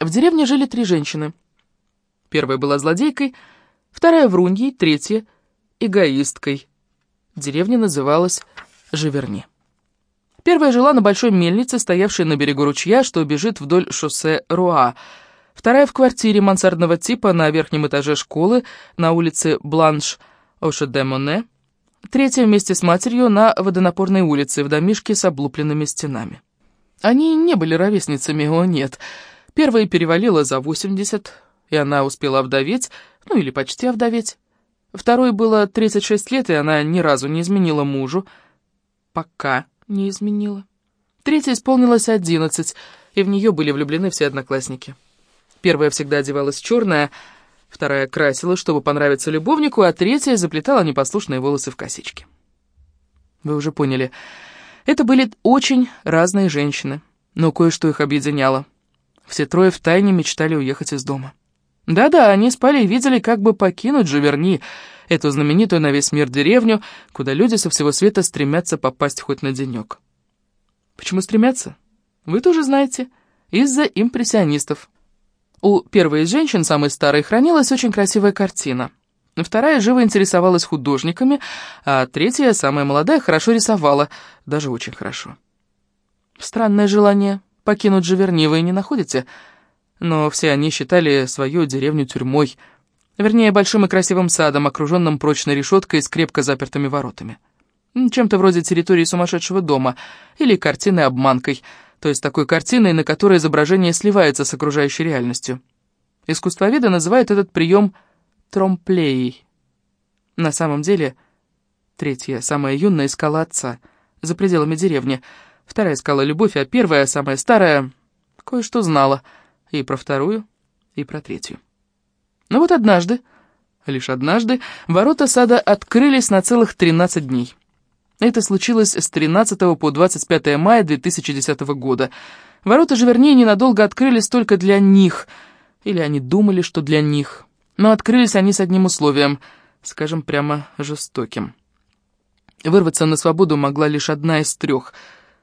В деревне жили три женщины. Первая была злодейкой, вторая — вруньей, третья — эгоисткой. Деревня называлась Живерни. Первая жила на большой мельнице, стоявшей на берегу ручья, что бежит вдоль шоссе Руа. Вторая в квартире мансардного типа на верхнем этаже школы на улице Бланш Оше-де-Моне. Третья вместе с матерью на водонапорной улице в домишке с облупленными стенами. Они не были ровесницами, о нет. Первая перевалила за 80, и она успела овдоветь, ну или почти овдоветь. Второй было 36 лет, и она ни разу не изменила мужу. Пока не изменила. Третья исполнилась 11, и в нее были влюблены все одноклассники. Первая всегда одевалась черная, вторая красила, чтобы понравиться любовнику, а третья заплетала непослушные волосы в косички. Вы уже поняли, это были очень разные женщины, но кое-что их объединяло. Все трое втайне мечтали уехать из дома. Да-да, они спали и видели, как бы покинуть Живерни, эту знаменитую на весь мир деревню, куда люди со всего света стремятся попасть хоть на денек. Почему стремятся? Вы тоже знаете. Из-за импрессионистов. У первой из женщин, самой старой, хранилась очень красивая картина. Вторая живо интересовалась художниками, а третья, самая молодая, хорошо рисовала, даже очень хорошо. Странное желание покинуть Живерни вы не находите? — но все они считали свою деревню тюрьмой, вернее, большим и красивым садом, окруженным прочной решеткой с крепко запертыми воротами. Чем-то вроде территории сумасшедшего дома или картины-обманкой, то есть такой картиной, на которой изображение сливается с окружающей реальностью. Искусствоведы называют этот прием тромплеей. На самом деле, третья, самая юная, искала отца, за пределами деревни, вторая искала любовь, а первая, самая старая, кое-что знала — и про вторую, и про третью. Но вот однажды, лишь однажды, ворота сада открылись на целых 13 дней. Это случилось с 13 по 25 мая 2010 года. Ворота же, вернее, ненадолго открылись только для них, или они думали, что для них. Но открылись они с одним условием, скажем прямо жестоким. Вырваться на свободу могла лишь одна из трех.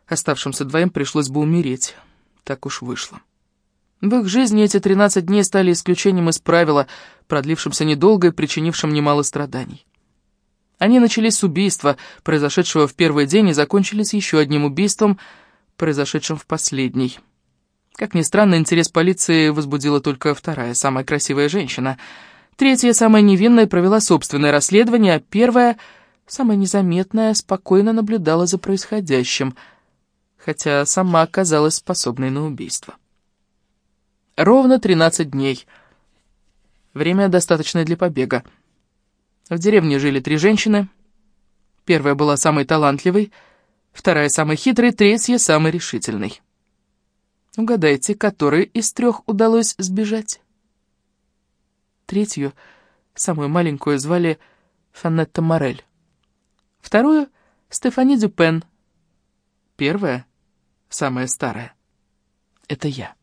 Оставшимся двоим пришлось бы умереть. Так уж вышло. В их жизни эти 13 дней стали исключением из правила, продлившимся недолго и причинившим немало страданий. Они начались с убийства, произошедшего в первый день, и закончились еще одним убийством, произошедшим в последний. Как ни странно, интерес полиции возбудила только вторая, самая красивая женщина. Третья, самая невинная, провела собственное расследование, а первая, самая незаметная, спокойно наблюдала за происходящим, хотя сама оказалась способной на убийство. Ровно 13 дней. Время достаточное для побега. В деревне жили три женщины. Первая была самой талантливой, вторая самой хитрой, третья самой решительной. Угадайте, которой из трех удалось сбежать? Третью, самую маленькую, звали Фанетта Морель. Вторую — Стефани Дюпен. Первая, самая старая, — это я.